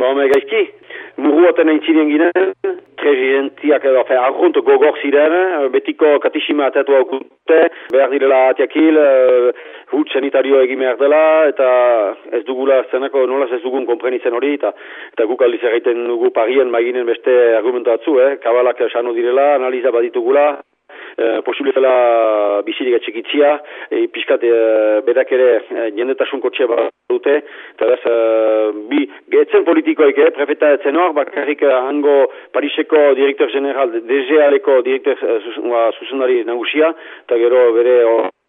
Ba, me gaizki, muruaten aintzirien ginen, presidentiak edo, fe, argunt gogor ziren, betiko katixima atatu haukute, behar direla atiakil, uh, hut sanitario egin behar dela, eta ez dugula zenako, nolaz ez dugun komprenitzen hori, eta, eta guk aldiz egiten dugu parien maginen beste argumentu atzu, eh? kabalak sano direla, analiza baditugula, Eh, posible zela bizirik etxekitzia, e, pixkat e, berak ere e, jendetasun kotxe dute, eta bez, e, bi, getzen politikoik, eh, prefeta etzen hor, bakarrik hango Pariseko direktor general, DGA-leko direktor zuzendari nagusia, eta gero bere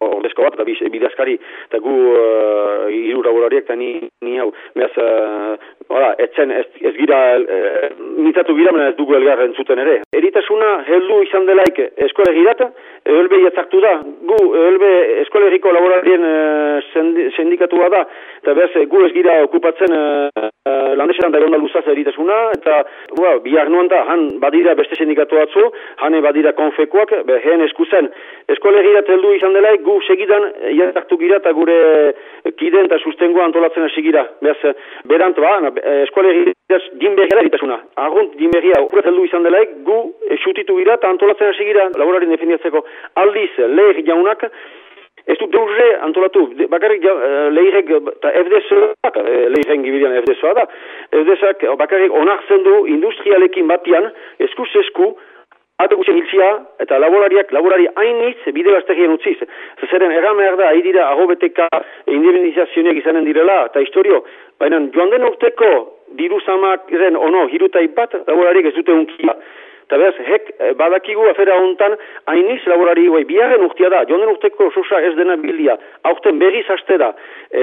ordezko bat, eta bidazkari, eta gu uh, iru laborariak, eta ni, ni hau, behaz, uh, etzen, ez, ez gira, uh, mitzatu gira, ez dugu elgar entzuten ere. Eritasuna, heldu izan delaik eskola egirat, Eulbe jatzartu da, gu Eulbe eskoleriko laborarien uh, sindikatua da, eta behaz, gu ez gira okupatzen uh, uh, landeseran da egon luzaz eritasuna, eta ua, bihar nuan da, han badira beste sindikatu atzu, han badira konfekuak, be, heen eskuzen, eskolegirat heldu izan delaik, gu segidan jatzartu gira eta gure kiden eta sustengoa antolatzen hasi gira. Behaz, berant, ba, eskolegirat dinbergia eritasuna. Argunt, dinbergia, ukurat heldu izan delaik, gu esutitu gira eta antolatzen hasi gira, laborarien definiatzeko aldiz, lehik jaunak, Ez du deurre antolatu, bakarrik ja, uh, lehirek, eta FDS-ak, uh, lehiren gibidean FDS-a da, FDS-ak bakarrik onartzen du industrialekin batian, eskus-esku, Atakutzen hiltzia, eta laborariak, laborari hainitz, bide bastegien utziz. Zeren, erran behar da, dira, agobeteka, indemnizazionek izanen direla, eta historio, baina joan den urteko, diru zamak, ono, hirutai bat, laborariak ez dute unkia. Eta behaz, hek, eh, badakigu afera hontan, hainiz laborari guai, biharren urtia da, joan urteko sosa ez dena bildia, aurten berriz haste da,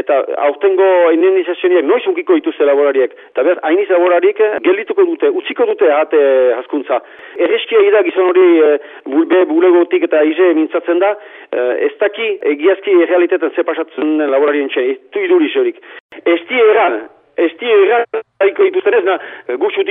eta aurtengo indemnizazioniak noiz unkiko dituzte laborariek, eta behaz, hainiz laborarik eh, geldituko dute, utziko dute ahate haskuntza. Erreskia ida gizon hori e, bulbe, bulegotik eta ize mintzatzen da, ez daki egiazki realitetan zepasatzen laborarien txe, tu iduriz horik. Ez di eran, ez di egan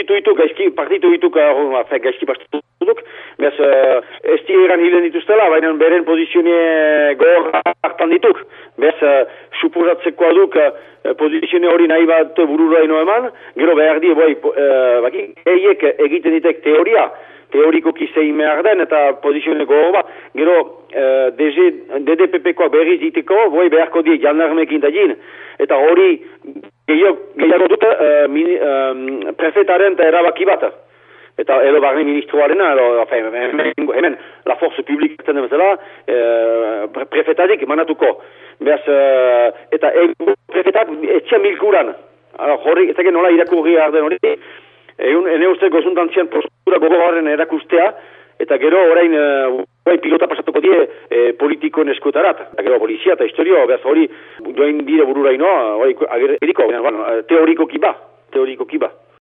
gu xutitu ditu, gaizki partitu ditu, ba, gaizki partitu duk, bez, uh, ez di egan hilen dituztela, baina beren pozizionie gor hartan dituk, bez, uh, suposatzeko aduk, uh, pozizionie hori nahi bat burura ino eman, gero behar di, boi, uh, baki, eiek egiten ditek teoria, teoriko kizein mehar den, eta pozizione goro bat, gero uh, DDPP-koa berriz diteko, boi beharko di jandarmekin da jin, eta hori gehiago dut uh, uh, prefetaren eta erabaki bat. Eta edo barne ministroaren, edo, hemen, hemen, la force publik zen bezala, uh, prefetadik manatuko. Beaz, uh, eta e, prefetak etxean milkuran. Horri, ez nola irakurri arden hori. Egun, ene uste gozuntan postura gogoaren erakustea, eta gero orain bai pilota pasatuko die e, politikoen eskutarat, eta gero polizia eta historio, behaz hori, joain bide burura inoa, hori, eriko, bueno, teoriko kiba, teoriko kiba.